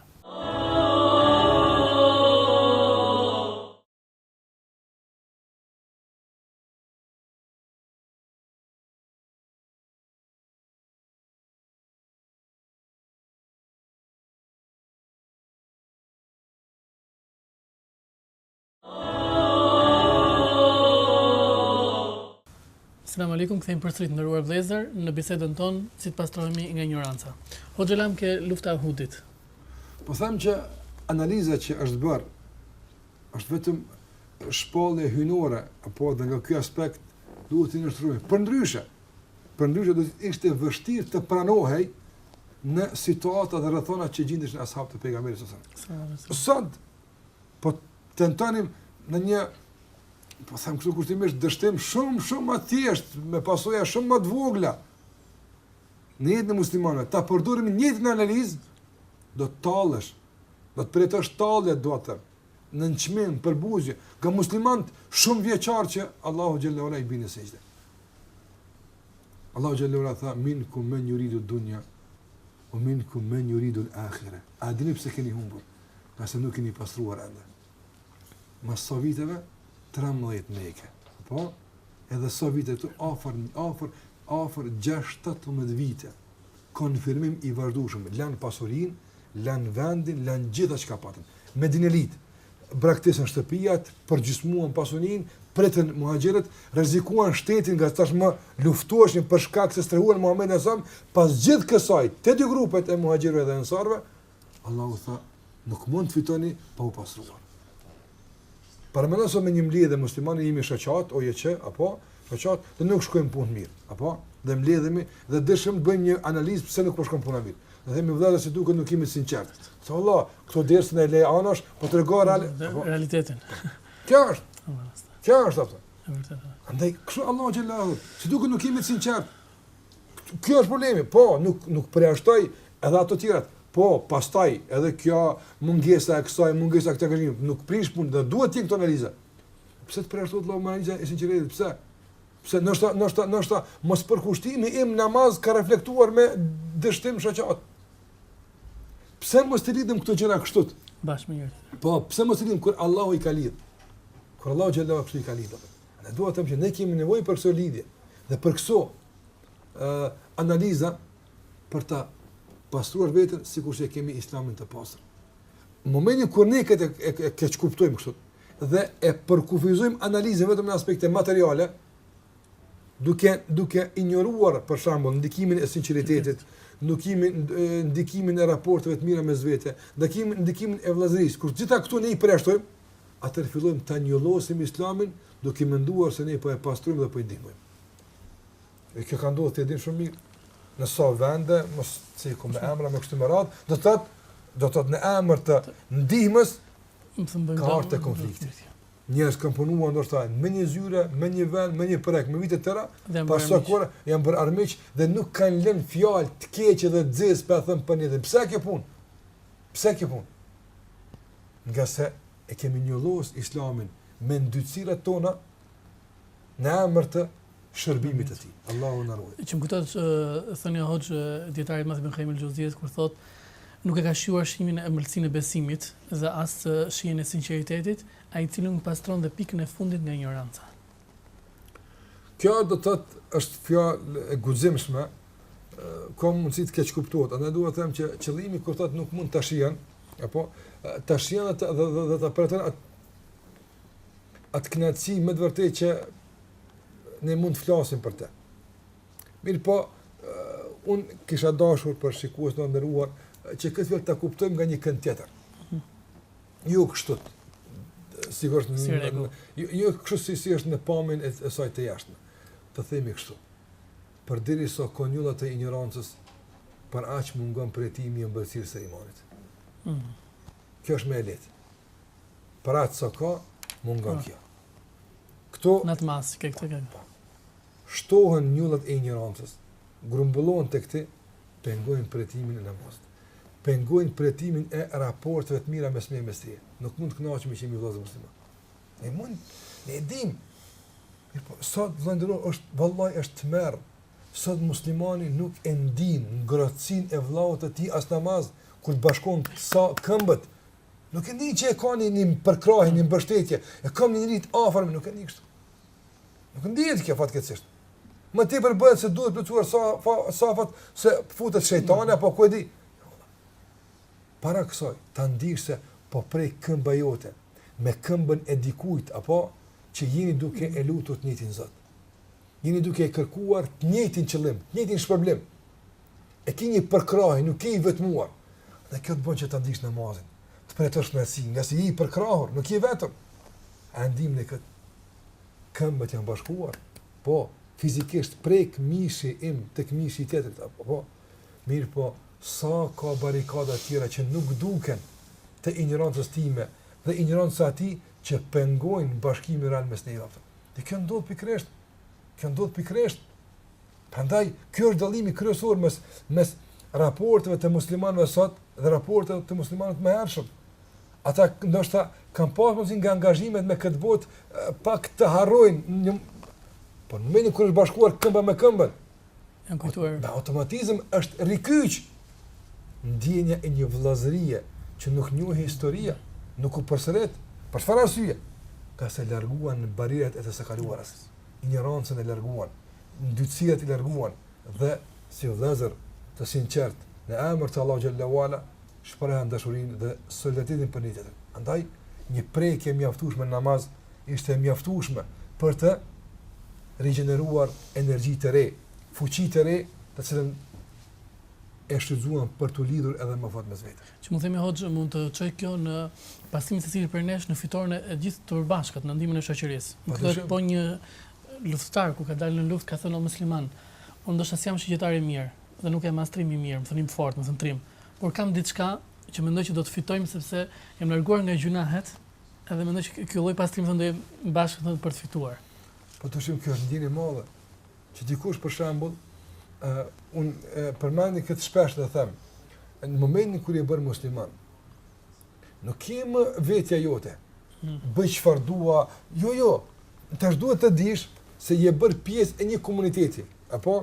Selam alejkum, kthehemi përsëri të nderuar vëllezër në bisedën tonë si të pastrohemi nga injoranca. Hoxhë, lamë ke lufta e Uhudit. Po them që analiza që është bërë është vetëm shpallje hyjnore, apo edhe nga ky aspekt duhet t'i nënshtrohemi. Përndryshe, përndryshe do të ishte vështirë të pranohej në situata dhe rrethana që gjindeshin ashabët e pejgamberit sallallahu alajhi wasallam. Sallallahu Sot po tentojmë në një po them kështu kushtimisht, dështim shumë shumë më të thjeshtë, me pasoja shumë më të vogla. Në jetën e muslimanëve ta përdorim një këtillë analizë do të tallesh, do të pritesh tallje do të them nënçmim, përbuzje, nga muslimanët shumëvjeçarë që Allahu xhallahu alajhi bini sejdë. Allahu xhallahu ala tha min ku men yuridu dunya o min ku men yuridu al-akhirah. A dini pse keni humbur? Nga se nuk keni pastruar ende. Mas sa viteve 13 meke. Po, edhe sa vite këtu afër afër afër 6-17 vite. Konfirmim i vazhdueshëm, lan pasurinë, lan vendin, lan gjithë çka patën. Me dinelit. braktisën shtëpiat, përgjysmuan pasurinë, pritën muhaxhirët, rrezikuan shtetin ngase tashmë luftoheshin për shkak se strehuan Muhammedin a.s., pas gjithë kësaj, të dy grupet e muhaxhirëve dhe ensarve, Allah u tha, nuk mund të fitoni pa u pastruar. Paramendo se me një mbledhje muslimane jemi shoqatë, OJQ, apo, Shoqatë, dhe nuk shkojnë punët mirë, apo? Dhe mbledhemi dhe deshëm të bëjmë një analizë pse nuk po shkon puna mirë. Dhe themi vëllai se duket nuk jemi të sinqertë. Se valla, këto derisa ne i lëmë anash, po tregon real, po, realitetin. Kjo është. Kjo është apo? Është vërtet. Andaj kështu Allahu xhelahu, se duket nuk jemi të sinqertë. Kjo është problemi. Po, nuk nuk përjashtoj edhe ato të tjerat. Po, pastaj edhe kjo mungesa e kësaj, mungesa e këtij nuk prish punë, duhet të jetë analiza. Pse të përjashtohet ajo analiza e sinqeritetit? Pse? Pse ndoshta ndoshta ndoshta mospërkushtimi im në namaz ka reflektuar me dështim në shoqatë. Pse mos të lidhim këto gjëra kështu? Bash me njerëz. Po, pse mos të lidhim kur Allahu i ka lidh? Kur Allahu xhallahu kështu i ka lidh. Ne duhet të themi që ne kemi nevojë për këso lidhje dhe për këso ë uh, analiza për ta pastruar veten sikur se kemi islamin të pastër. Në momentin kur ne këtë e, e, e keqkuptojmë kështu, dhe e përkufizojmë analizën vetëm në aspekte materiale, duke duke injoruar për shembull ndikimin e sinqeritetit, ndikimin ndikimin e raporteve të mira mes vete, ndikimin ndikimin e vëllazërisë, kur gjitha këto ne i përjashtojmë, atëherë fillojmë ta njollosim Islamin, duke menduar se ne po e pastrojmë dhe po e ndihmojmë. E kjo ka ndodhur ti e din shumë mirë. Në sa vende mos me cek me emra me kështu me radhë, do të thotë do të thotë në emër të ndihmës ka ardhur te konflikti. Njerëz kanë punuar ndoshta me një zyre, me një vend, me një projekt, me vite të tëra, pastaj kur janë bërë armiq dhe nuk kanë lënë fjalë të keqe dhe të zezë pa thënë për njëri-tjetrin pse kjo punë? Pse kjo punë? Ngase e kemi njollos islamin me ndytësirat tona, në emër të shërbimit të tij. Allahu na ruaj. Që më kujtohet thënia e hoxhës, dijetarit të madh Ibn Kajjim el Xheuzijes kur thotë nuk e ka shijuar shijimin e ëmbëlsinë e besimit dhe as shijen e sinqeritetit, ai i cili nuk pastron dhe pikën e fundit nga injoranca. Kjo do të thotë është fjalë e guximshme, ka mundësi të keqkuptohet. Andaj dua të them që qëllimi kur thotë nuk mund ta shijon, apo ta shijon atë dhe dhe ta pretendon atë knaqësi me të vërtetë që ne mund të flasim për te. Mirëpo, unë kisha dashur për shikuesit e nderuar, që këtë fjalë ta kuptojmë nga një kënd tjetër. Mhm. Jo kështu, si është në, në, në, jo, jo kështu si, si është në pamjen e, e saj të jashtme. Të themi kështu, përderisa ka njolla të injorancës, për aq mungon përjetimi i ëmbëlsisë së imanit. Mm. Kjo është më e lehtë. për aq sa ka, mungon kjo. Këto... Në atë masë, ke këtë kënë. Shtohen njollat e injorancës, grumbullohen tek ti, pengojnë përjetimin e namazit. Pengojnë përjetimin e raporteve të mira mes meje e mes teje. Nuk mund të knaqemi që jemi vllazën musliman. Ne mund, ne e dimë. Po, sot, vlla i nderuar, është, vallahi, është tmerr. Sot muslimani nuk e ndin ngrohtësinë e vllaut të tij as në namaz, kur të bashkohen këmbët, Nuk e ndin që e ka një një përkrahje, një mbështetje, e kam një njeri të afërm, nuk e ndin kështu. Nuk ndihet kjo fatkeqësisht. Më tepër bëhet se duhet plotësuar safa, safat se futet shejtani, apo ku e di. Para kësaj, ta ndish se po prek këmba jote, me këmbën e dikujt, apo që jeni duke e lutur të njëtin Zot. jeni duke kërkuar të njëjtin qëllim, të njëjtin shpërblim. E ke një përkrahje, nuk je i vetmuar. Dhe kjo të bën që ta ndish namazin, të përjetosh kënaqësinë, nga se je i përkrahur, nuk je vetëm. A e ndiejmë këtë? Këmbët janë bashkuar. Po, fizikisht prek mishi im tek mishi i tjetrit, apo po. Mirëpo, sa ka barikada të tjera që nuk duken të injorancës time dhe injorancës së atij që pengojnë bashkimin real mes neve. Dhe kjo ndodh pikërisht, kjo ndodh pikërisht. Prandaj ky është dallimi kryesor mes mes raporteve të muslimanëve sot dhe raporteve të muslimanëve më hershëm. Ata ndoshta kanë pasur mundësi nga angazhimet me këtë botë pak të harrojnë por në momentin kur është bashkuar këmba me këmbën, Janë kujtuar. Me automatizëm është rikyq ndjenja e një vëllazërie që nuk njeh historia, nuk u përsërit. Për çfarë arsye? Ngase larguan barrierat e të së kaluarës, injorancën e larguan, ndytësirat i larguan dhe si vëllezër të sinqertë në emër të Allahu xhele ue ala shprehan dashurinë dhe solidaritetin për njëri-tjetrin. Andaj, një prekje e mjaftueshme në namaz ishte e mjaftueshme për të rigjeneruar energji të re, fuqi të re, të cilën e shfrytëzuan për t'u lidhur edhe më fort mes vetes. Ç'mund të themi hoxhë, mund të çojë kjo në pësimin e secilit prej nesh në fitoren e gjithë të përbashkët, në ndihmën e shoqërisë. Thuhet po një luftëtar kur ka dalë në luftë ka thënë o musliman, unë ndoshta s'jam shigjetar i mirë dhe nuk jam as trim i mirë, me thënë i fortë, me thënë trim, Por kam diçka që mendoj që do të fitojmë sepse jam larguar nga gjynahet edhe mendoj që ky lloj pastrimi thonë do jetë bashkë shkak për të fituar. Po të shumë kjo është ndjenjë e madhe që dikush për shembull ë uh, unë uh, përmendi këtë shpesh dhe them në momentin kur je bërë musliman nuk je më vetja jote. Hmm. Bëj çfarë dua. Jo, jo. Tash duhet të dish se je bërë pjesë e një komuniteti, apo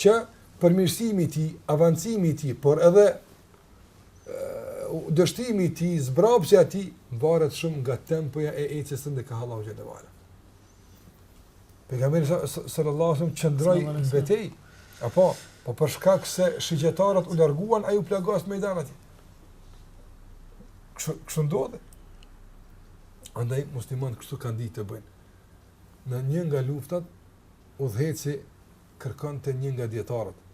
që përmirësimi i tij, avancimi i tij, por edhe dështimi i tij, zbrapsja e tij, varet shumë nga tempoja e ecjes sonë ka Allahu Xhele ve Ala. Pejgamberi sallallahu alaihi wasallam qëndroi në betejë, apo po për shkak se shigjetarët u larguan, ai u plagos në mejdan atje. Kështu kështu ndodhi. Andaj muslimanët kështu kanë ditë të bëjnë. Në një nga luftat udhëheqësi kërkonte një nga dijetarët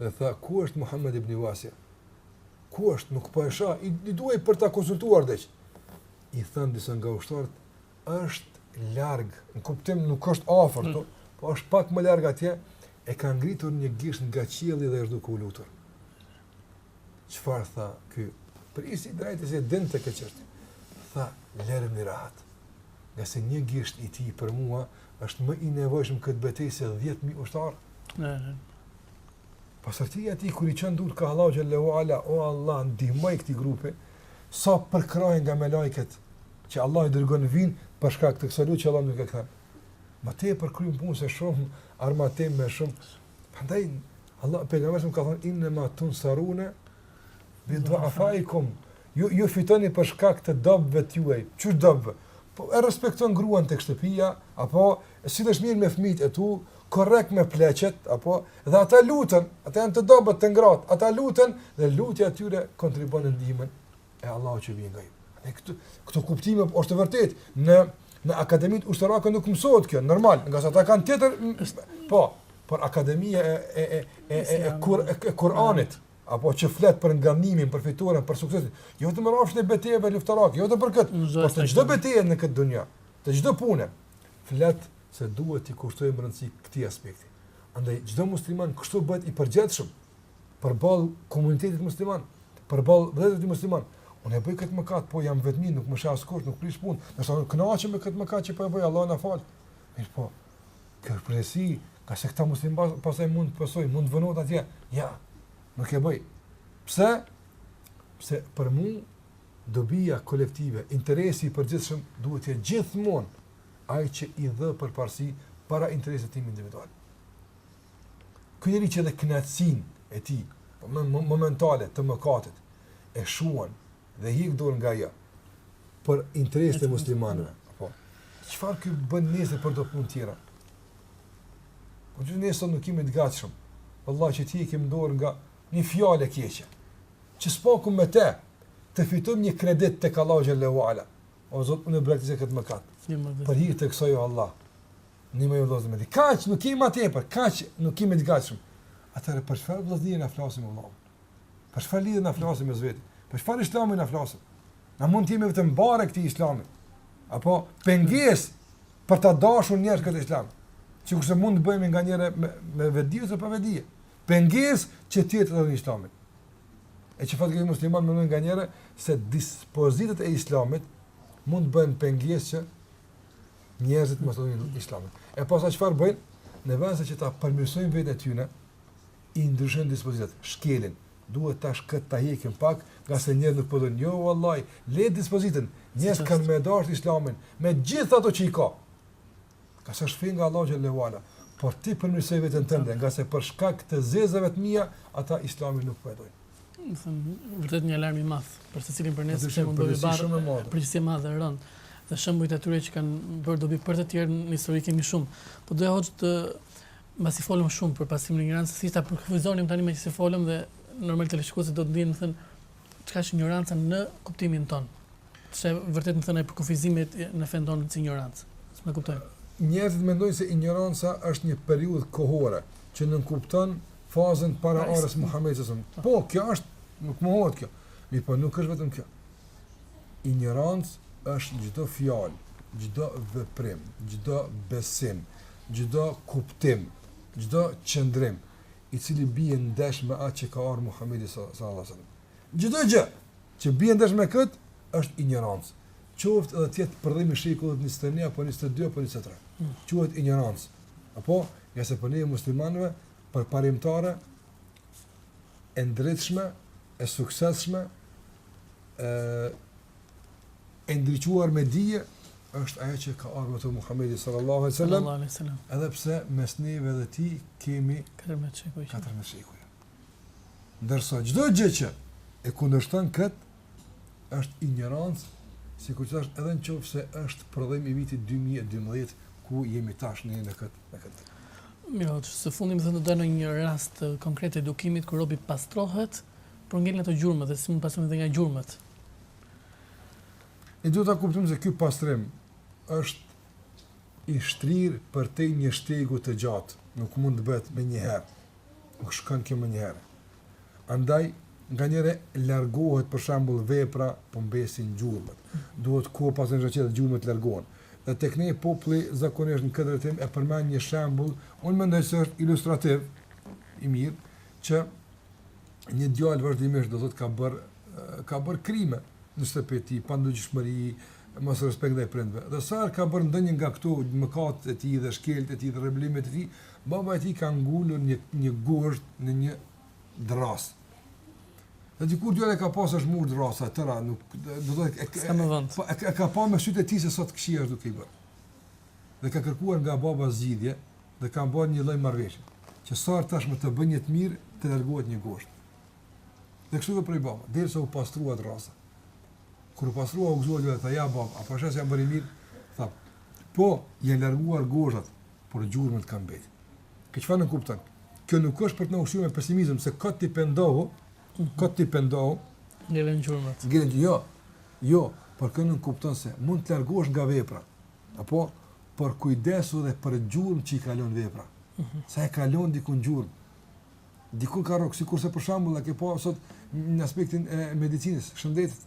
dhe tha ku është Muhammed ibn Wasia? Ku është? Nuk po e shoh. I duhej për ta konsultuar dhe. I thanë disa nga ushtarët, është larg, në kuptim nuk është afër, mm. po, po është pak më larg atje, e ka ngritur një gisht nga qielli dhe është duke u lutur. Çfarë tha ky? Prijësi i drejtë se e dinte këtë qartë. Tha, lëreni rahat. Ngase një gisht i tij për mua është më i nevojshëm në këtë betejë se 10.000 ushtarë. Ne, ne. Pastërtia e tij, kur i çon duart ka Allahu Xhele ve Ala, o Allah, ndihmoj këtij grupi, sa përkrahje nga melaiket, që Allahu i dërgon vijnë, për shkak të kësaj lutje që Allahu nuk e kthen. Ma tepër kryen punë se shumë armatim me shumë Andaj Allah pejgamberi ka thënë inna ma tunsaruna bi du'afaikum. Ju ju fitoni për shkak të dobëtve tuaj. Qysh dobëtve? Po e respekton gruan tek shtëpia, apo sillesh mirë me fëmijët e tu, korrekt me pleqtë, apo dhe ata luten, ata janë të dobët të ngratë, ata luten dhe lutja e tyre kontribuon në ndihmën e Allahut që vjen nga ju. Ne këto këto kuptime po është vërtet në në akademitë ushtarake nuk mësohet kjo, normal, ngase ata kanë tjetër po, por akademia e e e e e, e, kur, e, e Kur'anit apo që flet për ngadhënjimin, për fitoren, për suksesin, jo vetëm në rrafshin e betejëve luftarake, jo vetëm për këtë, por te çdo betejë në këtë dunja, te çdo punë flet se duhet t'i kushtojmë rëndësi këtij aspekti. Andaj çdo musliman kështu bëhet i përgjegjshëm, përballë komunitetit musliman, përballë vëllezërve muslimanë. Unë e bëj këtë mëkat, po jam në vetmi, nuk më sheh askush, nuk prish punë. Do të thotë, kënaqem me këtë mëkat që po e bëj, Allahu ma fal. Mirëpo. Kjo është përgjegjësi, ngase këta muslimanë pas, pasaj mund të pësojnë, mund të vonohet atje. Ja, nuk e bëj. Pse? Pse për mu, dobia kolektive, interesi i përgjithshëm, duhet të jetë gjithmonë, ai që i jepet përparësi, para interesit tim individual. Ky njeri që edhe kënaqësinë e tij momentale të mëkatit e shuan dhe heq dorë nga ajo për interes të muslimanëve. Po. Çfarë ky bën nesër për punë tjera? Po ju ne sot nuk jemi të gatshëm. Vallahi që të heqim dorë nga një fjalë e keqe. Që së paku me të të fitojmë një kredit tek Allahu xhele ue ala. O Zot, unë braktisa këtë mëkat. Për hir të kësaj o Allah, Ndihmoj o vëllazër me di. Kaq nuk kemi më tepër, kaq nuk jemi të gatshëm. Atëherë për çfarë vëllazëri na flasim vëllazër? Për çfarë lidhje na flasim mes vete? Për çfarë islami na flasim? Na mund të jemi vetëm barrë këtij islami. Apo pengesë për ta dashur njerëzit këtë islam. Sikurse mund të bëhemi nganjëherë me, me vetëdije ose pa vetëdije. Pengesë që ta duan islamin. E shpeshherë këta muslimanë mendojnë nganjëherë se dispozitat e islamit mund të bëhen pengesë që njerëzit mos ta dojnë Islamin. E mbasi çfarë bëjnë? Në vend se që ta përmirësojnë veten e tyne, i ndryshojnë dispozitat, shkelin. Duhet tash kët ta hekim pak, ngase njerëzit nuk po e dojnë. Jo vallahi, le dispozitën. Njerëzit kanë me dashur Islamin me gjithë ato që i ka. Ngase është fe nga Allahu xhele ue ala. Por ti përmirësoje veten tënde, ngase për shkak të zezave të mia, ata Islamin nuk po e dojnë. Domethënë, vërtet një alarm i madh, për secilin prej nesh, përgjegjësi që mban barrë, përgjegjësi e madhe dhe e rëndë, dhe shembujt e atyre që kanë bërë dobi për të tjerë, në histori kemi shumë. Po doja hoxhë të, mbasi folëm shumë për pasimin e injorancës, si ta përkufizonim tani meqenëse folëm dhe normal teleshikuesit do të dinë, domethënë, çka është injoranca në kuptimin tonë. Se vërtet domethënë e përkufizimit në fenë tonë si injorancë. Si ta kuptojmë. Njerëzit mendojnë se injoranca është një periudhë kohore që nënkupton fazën para ardhjes së Muhammedit s.a.s. Po. po, kjo është, nuk mohohet kjo. Mirëpo nuk është vetëm kjo. Injorancë është çdo fjalë, çdo veprim, çdo besim, çdo kuptim, çdo qëndrim, i cili bie ndesh me atë që ka ardhur Muhammedi s.a.s. Çdo gjë që bie ndesh me këtë, është injorancë. Qoftë edhe të jetë prodhim i shekullit 21, apo 22, apo 23. Quhet injorancë. Apo, ngase për neve muslimanëve, përparimtare, e ndritshme, e suksesshme, e, e ndriçuar me dije, është ajo që ka ardhur me të Muhammedi sallallahu alejhi ue selem, edhe pse mes neve dhe tij kemi 14 shekuj. Ndërsa, çdo gjë që e kundërshton këtë, është injorancë, sikur të thash edhe në qoftë se është prodhim i vitit dy mijë e dymbëdhjetë, ku jemi tash ne në këtë, në këtë. Mirë, hoxhë, së fundi më thënë të dalim në një rast konkret të edukimit, ku robi pastrohet, por ngel në të gjurmët, dhe si mund të pastrohet dhe nga gjurmët. E duhet ta kuptojmë se kjo pastrim është i shtrirë përgjatë një shtegu të gjatë, nuk mund të bëhet me njëherë, nuk shkon kjo menjëherë. Andaj, nganjëherë largohet për shembull vepra, po mbesin gjurmët. Duhet kohë pastaj që edhe gjurmët largohen. Dhe tek ne populli zakonisht në këtë drejtim e përmend një shembull, unë mendoj se është ilustrativ i mirë që një djalë vazhdimisht do thotë ka bërë ka bërë krime në shtëpi të tij, padëgjueshmëri, mosrespekt ndaj prindve. Dhe sa herë ka bërë ndonjë nga këto mëkate të tij dhe shkeljet e tij dhe rebelimet e tij, Baba i tij ka ngulur një një gozhdë në një dërrasë. Dhe dikur djali e ka pa se është mbushur dërrasa e tëra, nuk do të thotë e ka më vend. Po e ka pa me sytë e tij se sa të këqija është duke i bërë. Dhe ka kërkuar nga baba zgjidhje dhe kanë bërë një lloj marrëveshje, që sa herë tashmë të bëjë një të mirë, të largohet një gozhdë. Dhe kështu veproi baba, derisa u pastrua dërrasa. Kur u pastrua u gëzua djali tha ja baba, a po sheh se jam bërë i mirë? Tha, po, janë larguar gozhdat, por gjurmët kanë mbet. Kjo çfarë nënkupton? Kjo nuk është për të na ushqyer me pesimizëm se kot ti pendohu, kot ti pendohu, ngelen gjurmët. Ngelen jo. Jo, por kjo nënkupton se mund të largohesh nga vepra. Po, por kujdesu dhe për gjurmë që i ka lënë vepra. Mm -hmm. Se ajo ka lënë diku gjurmë. Diku ka rrok sikurse për shembull, a ke pa sot në aspektin e medicinës, shëndetit.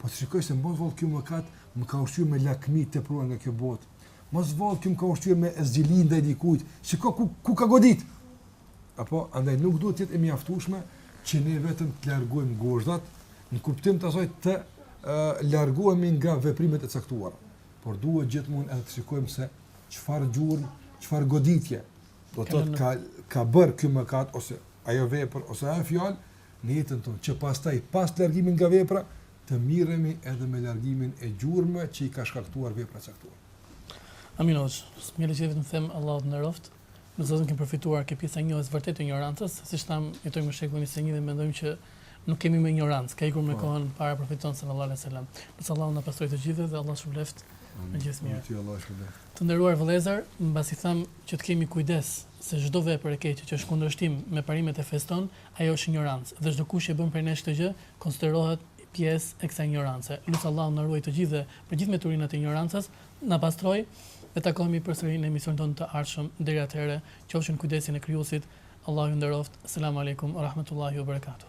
Po të shikojë se mos vallë kjo mëkat më ka ushqyer me lakmi të tepruar nga kjo botë. Mos vallë kjo më ka ushqyer me xhelozi ndaj dikujt. Shiko ku ku ka godit. Apo andaj nuk duhet të jetë e mjaftueshme që ne vetëm të largojmë gozhdat, në kuptim të asaj të ë largohemi nga veprimet e caktuara, por duhet gjithmonë edhe të shikojmë se çfarë gjurmë, çfarë goditje do të thotë ka ka bërë ky mëkat ose ajo vepër ose ajo fjalë në jetën tonë, që pastaj pas largimit nga vepra, të mirremi edhe me largimin e gjurmëve që i ka shkaktuar vepra e caktuar. Amin hoxhë. S'më ngel gjë vetëm të them Allahu të nderoftë. Mendoj se kemi përfituar kjo pjesa e njohjes vërtet të injorancës, siç thamë jetojmë në shekullin njëzet e një dhe mendojmë që nuk kemi më injorancë, ka ikur me kohën para profetit tonë sallallahu alaihi wasallam. Lus që Allahu na pastrojë të gjithëve dhe Allahu të shpërbleftë me gjithë të mirat. Edhe ty Allahu të shpërbleftë. Të nderuar vëllezër, mbasi thamë që të kemi kujdes se çdo vepër e keqe që është në kundërshtim me parimet e fesë tonë, Ajo është injorancë dhe çdokush që bën prej nesh këtë gjë, konsiderohet pjesë e kësaj injorance. Lus Allahun na ruajë të gjithë dhe prej gjithë mbeturinave e injorancës, na pastrojë dhe takohemi përsëri në emisionin tonë të ardhshëm, deri atëherë, qofshi në kujdesin e Krijuesit, Allahu ju nderoftë, Selamu Alejkum ue Rahmetullahi ue Berekatuh.